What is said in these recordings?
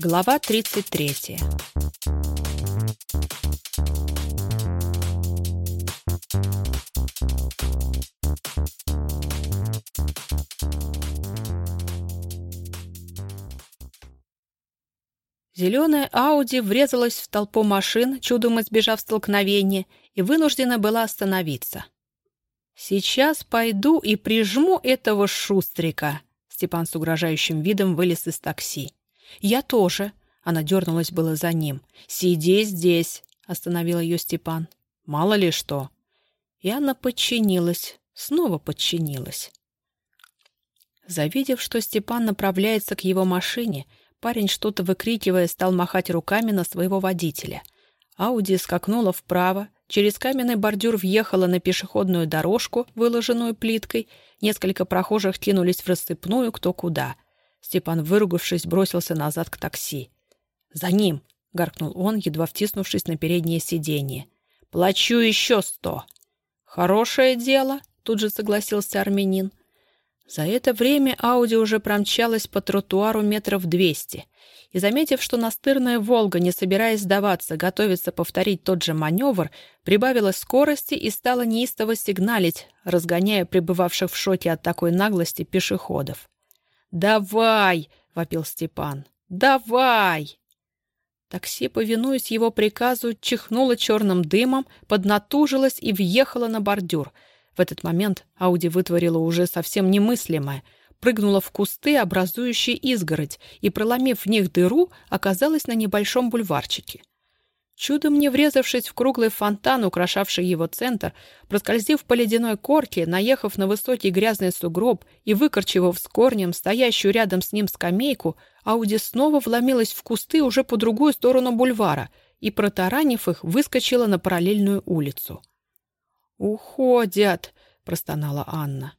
Глава 33 Зеленая Ауди врезалась в толпу машин, чудом избежав столкновения, и вынуждена была остановиться. «Сейчас пойду и прижму этого шустрика», — Степан с угрожающим видом вылез из такси. «Я тоже», — она дернулась было за ним. «Сиди здесь», — остановил ее Степан. «Мало ли что». И она подчинилась, снова подчинилась. Завидев, что Степан направляется к его машине, Парень, что-то выкрикивая, стал махать руками на своего водителя. Ауди скакнула вправо, через каменный бордюр въехала на пешеходную дорожку, выложенную плиткой. Несколько прохожих кинулись в рассыпную кто куда. Степан, выругавшись, бросился назад к такси. «За ним!» — гаркнул он, едва втиснувшись на переднее сиденье. «Плачу еще сто!» «Хорошее дело!» — тут же согласился армянин. За это время Ауди уже промчалась по тротуару метров двести, и, заметив, что настырная «Волга», не собираясь сдаваться, готовится повторить тот же маневр, прибавила скорости и стала неистово сигналить, разгоняя пребывавших в шоке от такой наглости пешеходов. «Давай!» — вопил Степан. «Давай!» Такси, повинуясь его приказу, чихнуло черным дымом, поднатужилось и въехало на бордюр — в этот момент Ауди вытворила уже совсем немыслимое. Прыгнула в кусты, образующие изгородь, и, проломив в них дыру, оказалась на небольшом бульварчике. Чудом не врезавшись в круглый фонтан, украшавший его центр, проскользив по ледяной корке, наехав на высокий грязный сугроб и выкорчевав с корнем стоящую рядом с ним скамейку, Ауди снова вломилась в кусты уже по другую сторону бульвара и, протаранив их, выскочила на параллельную улицу. «Уходят!» — простонала Анна.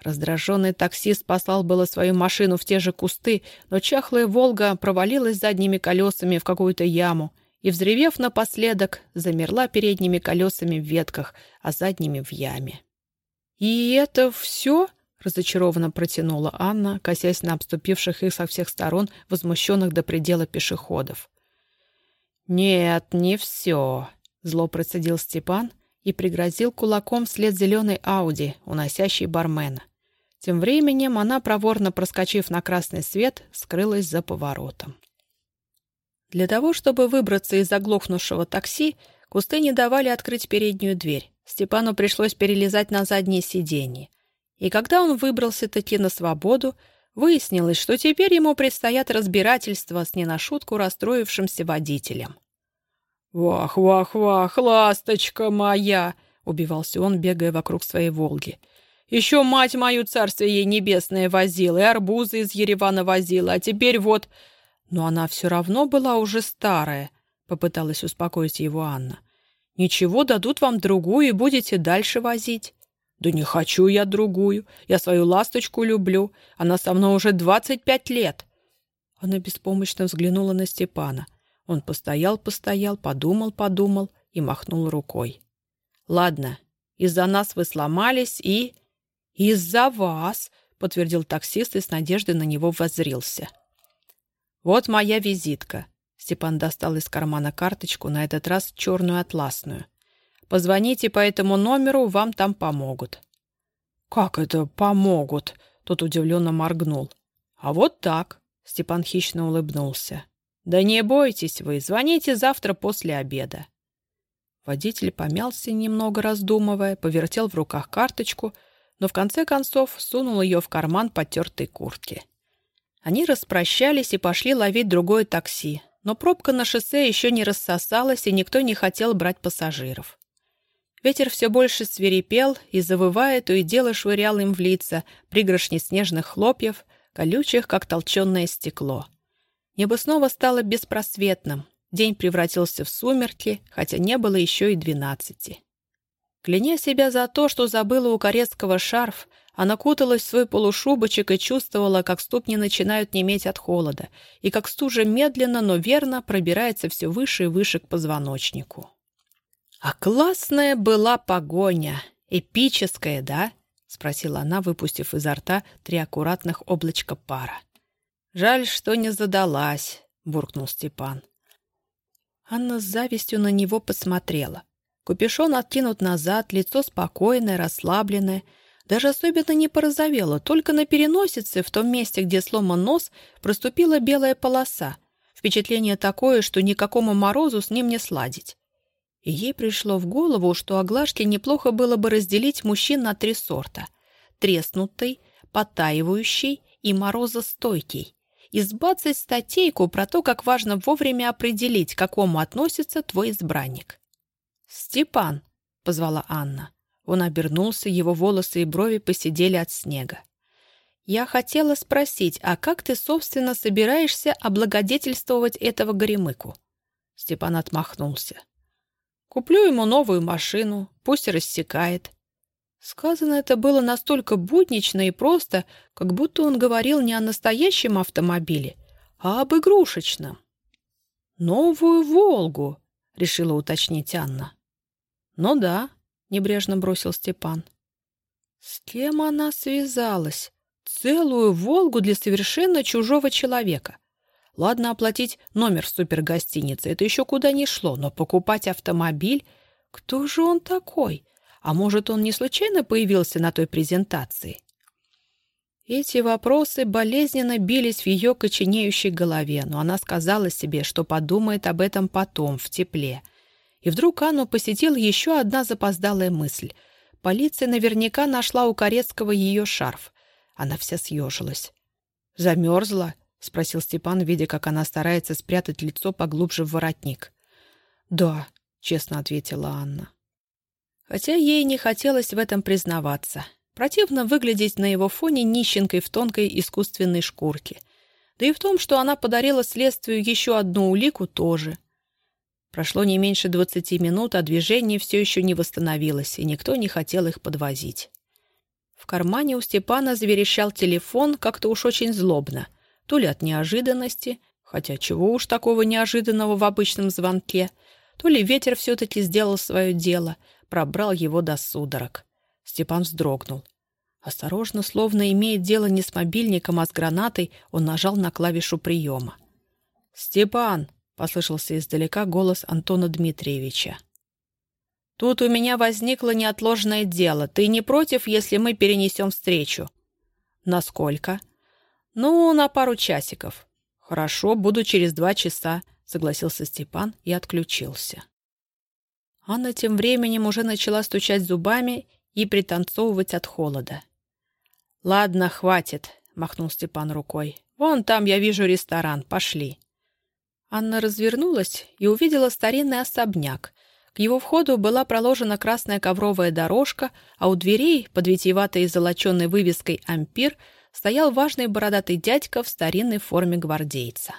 Раздраженный таксист послал было свою машину в те же кусты, но чахлая «Волга» провалилась задними колесами в какую-то яму и, взревев напоследок, замерла передними колесами в ветках, а задними в яме. «И это все?» — разочарованно протянула Анна, косясь на обступивших их со всех сторон возмущенных до предела пешеходов. «Нет, не все», — зло процедил Степан — и пригрозил кулаком вслед зеленой Ауди, уносящей бармена. Тем временем она, проворно проскочив на красный свет, скрылась за поворотом. Для того, чтобы выбраться из заглохнувшего такси, кусты не давали открыть переднюю дверь. Степану пришлось перелезать на заднее сиденье. И когда он выбрался-таки на свободу, выяснилось, что теперь ему предстоят разбирательства с не на шутку расстроившимся водителем. «Вах, вах, вах, ласточка моя!» — убивался он, бегая вокруг своей «Волги». «Еще мать мою царствие ей небесное возила, и арбузы из Еревана возила, а теперь вот...» Но она все равно была уже старая, — попыталась успокоить его Анна. «Ничего, дадут вам другую, и будете дальше возить». «Да не хочу я другую. Я свою ласточку люблю. Она со мной уже двадцать пять лет». Она беспомощно взглянула на Степана. Он постоял-постоял, подумал-подумал и махнул рукой. «Ладно, из-за нас вы сломались и...» «Из-за вас!» — подтвердил таксист и с надеждой на него воззрился. «Вот моя визитка». Степан достал из кармана карточку, на этот раз черную атласную. «Позвоните по этому номеру, вам там помогут». «Как это помогут?» — тот удивленно моргнул. «А вот так», — Степан хищно улыбнулся. «Да не бойтесь вы, звоните завтра после обеда». Водитель помялся немного, раздумывая, повертел в руках карточку, но в конце концов сунул ее в карман потертой куртки. Они распрощались и пошли ловить другое такси, но пробка на шоссе еще не рассосалась, и никто не хотел брать пассажиров. Ветер все больше свирепел и, завывая, то и дело швырял им в лица пригоршни снежных хлопьев, колючих, как толченое стекло. Небо снова стало беспросветным. День превратился в сумерки, хотя не было еще и двенадцати. Кляня себя за то, что забыла у Корецкого шарф, она куталась в свой полушубочек и чувствовала, как ступни начинают неметь от холода, и как стужа медленно, но верно пробирается все выше и выше к позвоночнику. «А классная была погоня! Эпическая, да?» — спросила она, выпустив изо рта три аккуратных облачка пара. Жаль, что не задалась. — буркнул Степан. Анна с завистью на него посмотрела. Купюшон откинут назад, лицо спокойное, расслабленное. Даже особенно не порозовело, только на переносице, в том месте, где сломан нос, проступила белая полоса. Впечатление такое, что никакому морозу с ним не сладить. И ей пришло в голову, что Аглашке неплохо было бы разделить мужчин на три сорта. Треснутый, потаивающий и морозостойкий. И сбацать статейку про то, как важно вовремя определить, к какому относится твой избранник. «Степан!» — позвала Анна. Он обернулся, его волосы и брови посидели от снега. «Я хотела спросить, а как ты, собственно, собираешься облагодетельствовать этого горемыку?» Степан отмахнулся. «Куплю ему новую машину, пусть рассекает». Сказано это было настолько буднично и просто, как будто он говорил не о настоящем автомобиле, а об игрушечном. «Новую «Волгу», — решила уточнить Анна. «Ну да», — небрежно бросил Степан. «С кем она связалась? Целую «Волгу» для совершенно чужого человека. Ладно, оплатить номер в супергостинице, это еще куда ни шло, но покупать автомобиль? Кто же он такой? А может, он не случайно появился на той презентации?» Эти вопросы болезненно бились в ее коченеющей голове, но она сказала себе, что подумает об этом потом, в тепле. И вдруг Анну посетила еще одна запоздалая мысль. Полиция наверняка нашла у Корецкого ее шарф. Она вся съежилась. «Замерзла?» — спросил Степан, видя, как она старается спрятать лицо поглубже в воротник. «Да», — честно ответила Анна. Хотя ей не хотелось в этом признаваться. Противно выглядеть на его фоне нищенкой в тонкой искусственной шкурке. Да и в том, что она подарила следствию еще одну улику, тоже. Прошло не меньше двадцати минут, а движение все еще не восстановилось, и никто не хотел их подвозить. В кармане у Степана заверещал телефон как-то уж очень злобно. То ли от неожиданности, хотя чего уж такого неожиданного в обычном звонке, то ли ветер все-таки сделал свое дело, пробрал его до судорог. Степан вздрогнул. Осторожно, словно имеет дело не с мобильником, а с гранатой, он нажал на клавишу приема. «Степан!» — послышался издалека голос Антона Дмитриевича. «Тут у меня возникло неотложное дело. Ты не против, если мы перенесем встречу?» «Насколько?» «Ну, на пару часиков». «Хорошо, буду через два часа», — согласился Степан и отключился. Анна тем временем уже начала стучать зубами и пританцовывать от холода. «Ладно, хватит», — махнул Степан рукой. «Вон там я вижу ресторан. Пошли». Анна развернулась и увидела старинный особняк. К его входу была проложена красная ковровая дорожка, а у дверей, под витиеватой золоченной вывеской «Ампир», стоял важный бородатый дядька в старинной форме гвардейца.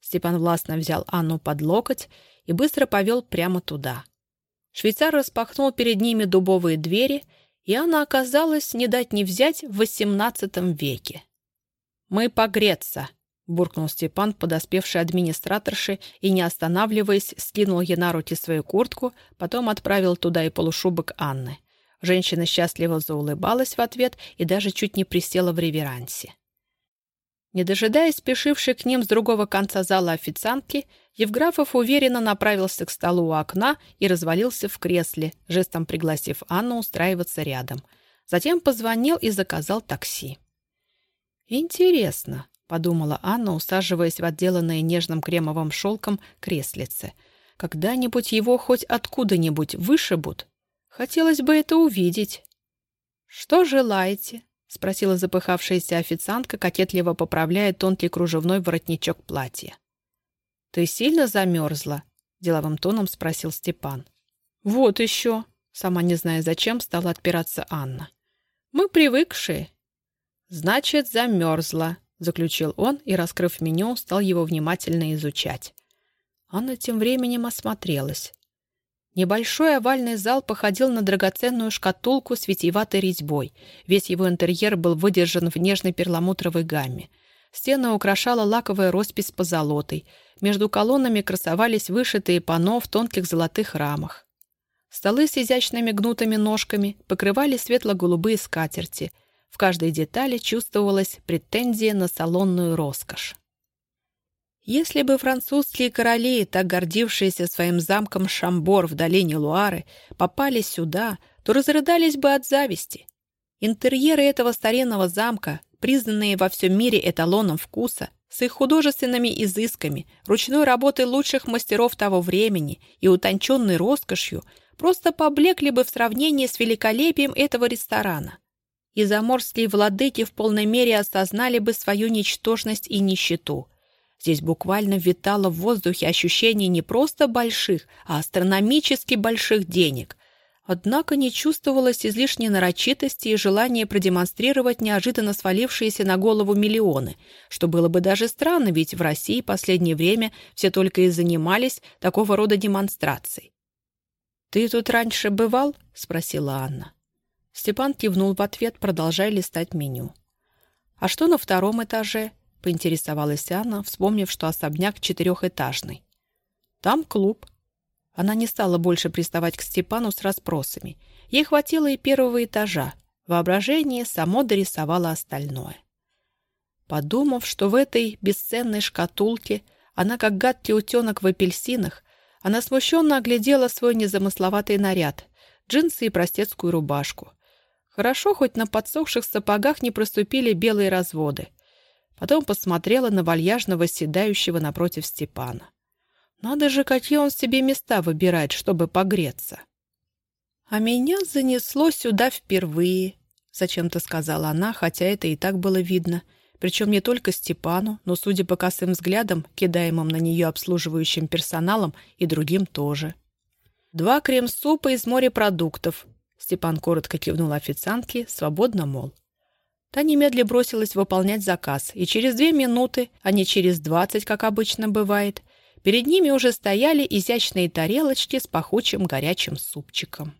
Степан властно взял Анну под локоть и быстро повел прямо туда — Швейцар распахнул перед ними дубовые двери, и она оказалась, не дать не взять, в XVIII веке. «Мы погреться», — буркнул Степан, подоспевший администраторши, и, не останавливаясь, скинул ей на руки свою куртку, потом отправил туда и полушубок Анны. Женщина счастливо заулыбалась в ответ и даже чуть не присела в реверансе. Не дожидаясь спешившей к ним с другого конца зала официантки, Евграфов уверенно направился к столу у окна и развалился в кресле, жестом пригласив Анну устраиваться рядом. Затем позвонил и заказал такси. «Интересно», — подумала Анна, усаживаясь в отделанное нежным кремовым шелком креслице. «Когда-нибудь его хоть откуда-нибудь вышибут? Хотелось бы это увидеть». «Что желаете?» — спросила запыхавшаяся официантка, кокетливо поправляя тонкий кружевной воротничок платья. «Ты сильно замерзла?» — деловым тоном спросил Степан. «Вот еще!» — сама не зная зачем, стала отпираться Анна. «Мы привыкшие». «Значит, замерзла», — заключил он и, раскрыв меню, стал его внимательно изучать. Анна тем временем осмотрелась. Небольшой овальный зал походил на драгоценную шкатулку с витиеватой резьбой. Весь его интерьер был выдержан в нежной перламутровой гамме. Стены украшала лаковая роспись по золотой. Между колоннами красовались вышитые панно в тонких золотых рамах. Столы с изящными гнутыми ножками покрывали светло-голубые скатерти. В каждой детали чувствовалась претензия на салонную роскошь. Если бы французские короли, так гордившиеся своим замком Шамбор в долине Луары, попали сюда, то разрыдались бы от зависти. Интерьеры этого старинного замка, признанные во всем мире эталоном вкуса, с их художественными изысками, ручной работой лучших мастеров того времени и утонченной роскошью, просто поблекли бы в сравнении с великолепием этого ресторана. И заморские владыки в полной мере осознали бы свою ничтожность и нищету – Здесь буквально витало в воздухе ощущение не просто больших, а астрономически больших денег. Однако не чувствовалось излишней нарочитости и желания продемонстрировать неожиданно свалившиеся на голову миллионы, что было бы даже странно, ведь в России последнее время все только и занимались такого рода демонстрацией. «Ты тут раньше бывал?» — спросила Анна. Степан кивнул в ответ, продолжая листать меню. «А что на втором этаже?» — поинтересовалась Анна, вспомнив, что особняк четырехэтажный. «Там клуб». Она не стала больше приставать к Степану с расспросами. Ей хватило и первого этажа. Воображение само дорисовало остальное. Подумав, что в этой бесценной шкатулке она как гадкий утенок в апельсинах, она смущенно оглядела свой незамысловатый наряд, джинсы и простецкую рубашку. Хорошо, хоть на подсохших сапогах не проступили белые разводы. Потом посмотрела на вальяжного седающего напротив Степана. Надо же, какие он себе места выбирает, чтобы погреться. А меня занесло сюда впервые, зачем-то сказала она, хотя это и так было видно. Причем не только Степану, но, судя по косым взглядам, кидаемым на нее обслуживающим персоналом, и другим тоже. Два крем-супа из морепродуктов. Степан коротко кивнул официантке, свободно, мол. Та немедля бросилась выполнять заказ, и через две минуты, а не через двадцать, как обычно бывает, перед ними уже стояли изящные тарелочки с пахучим горячим супчиком.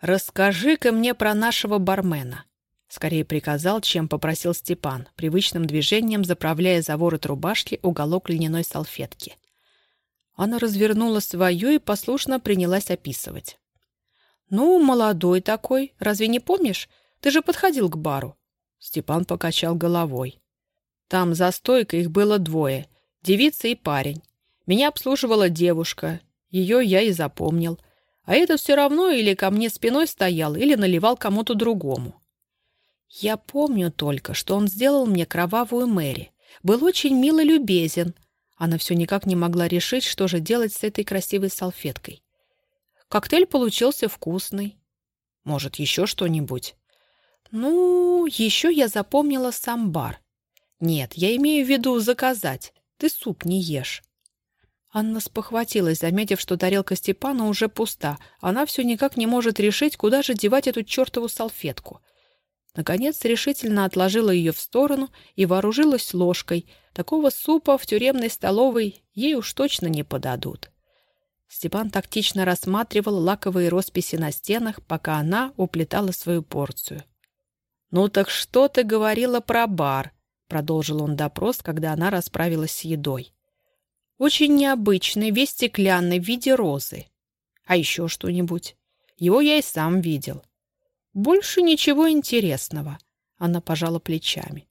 «Расскажи-ка мне про нашего бармена», — скорее приказал, чем попросил Степан, привычным движением заправляя за ворот рубашки уголок льняной салфетки. Она развернула свою и послушно принялась описывать. «Ну, молодой такой, разве не помнишь? Ты же подходил к бару». Степан покачал головой. «Там за стойкой их было двое. Девица и парень. Меня обслуживала девушка. Ее я и запомнил. А этот все равно или ко мне спиной стоял, или наливал кому-то другому. Я помню только, что он сделал мне кровавую Мэри. Был очень мило любезен. Она все никак не могла решить, что же делать с этой красивой салфеткой. Коктейль получился вкусный. Может, еще что-нибудь? Ну, еще я запомнила самбар. Нет, я имею в виду заказать. Ты суп не ешь. Анна спохватилась, заметив, что тарелка Степана уже пуста. Она все никак не может решить, куда же девать эту чертову салфетку. Наконец решительно отложила ее в сторону и вооружилась ложкой. Такого супа в тюремной столовой ей уж точно не подадут. Степан тактично рассматривал лаковые росписи на стенах, пока она уплетала свою порцию. «Ну так что ты говорила про бар?» — продолжил он допрос, когда она расправилась с едой. «Очень необычный, весь стеклянный, в виде розы. А еще что-нибудь? Его я и сам видел. Больше ничего интересного». Она пожала плечами.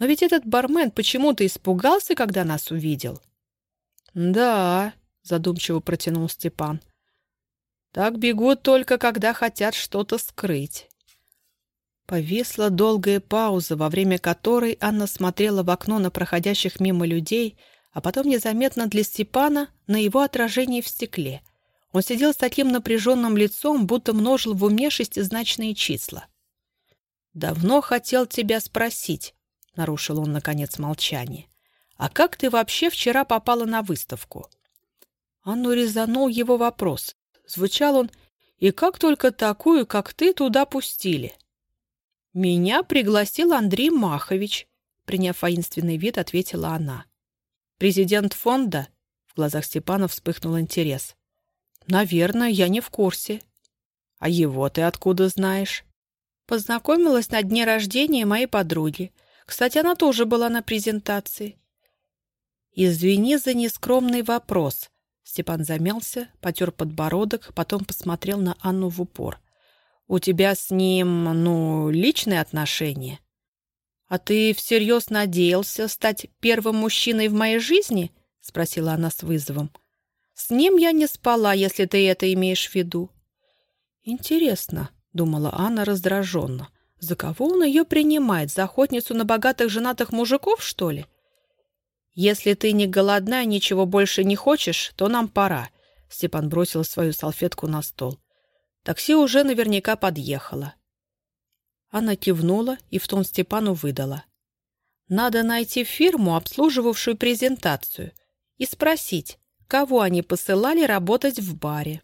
«Но ведь этот бармен почему-то испугался, когда нас увидел». «Да», — задумчиво протянул Степан. «Так бегут только, когда хотят что-то скрыть». Повисла долгая пауза, во время которой Анна смотрела в окно на проходящих мимо людей, а потом незаметно для Степана на его отражение в стекле. Он сидел с таким напряженным лицом, будто множил в уме шестизначные числа. «Давно хотел тебя спросить», — нарушил он, наконец, молчание. «А как ты вообще вчера попала на выставку?» Анну резанул его вопрос. Звучал он «И как только такую, как ты, туда пустили?» «Меня пригласил Андрей Махович», — приняв воинственный вид, ответила она. «Президент фонда?» В глазах Степана вспыхнул интерес. «Наверное, я не в курсе». «А его ты откуда знаешь?» Познакомилась на дне рождения моей подруги. Кстати, она тоже была на презентации. «Извини за нескромный вопрос». Степан замялся, потер подбородок, потом посмотрел на Анну в упор. У тебя с ним, ну, личные отношения?» «А ты всерьез надеялся стать первым мужчиной в моей жизни?» — спросила она с вызовом. «С ним я не спала, если ты это имеешь в виду». «Интересно», — думала Анна раздраженно. «За кого он ее принимает? За охотницу на богатых женатых мужиков, что ли?» «Если ты не голодна и ничего больше не хочешь, то нам пора», — Степан бросил свою салфетку на стол. «Такси уже наверняка подъехало». Она кивнула и в тон Степану выдала. «Надо найти фирму, обслуживавшую презентацию, и спросить, кого они посылали работать в баре».